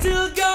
Still got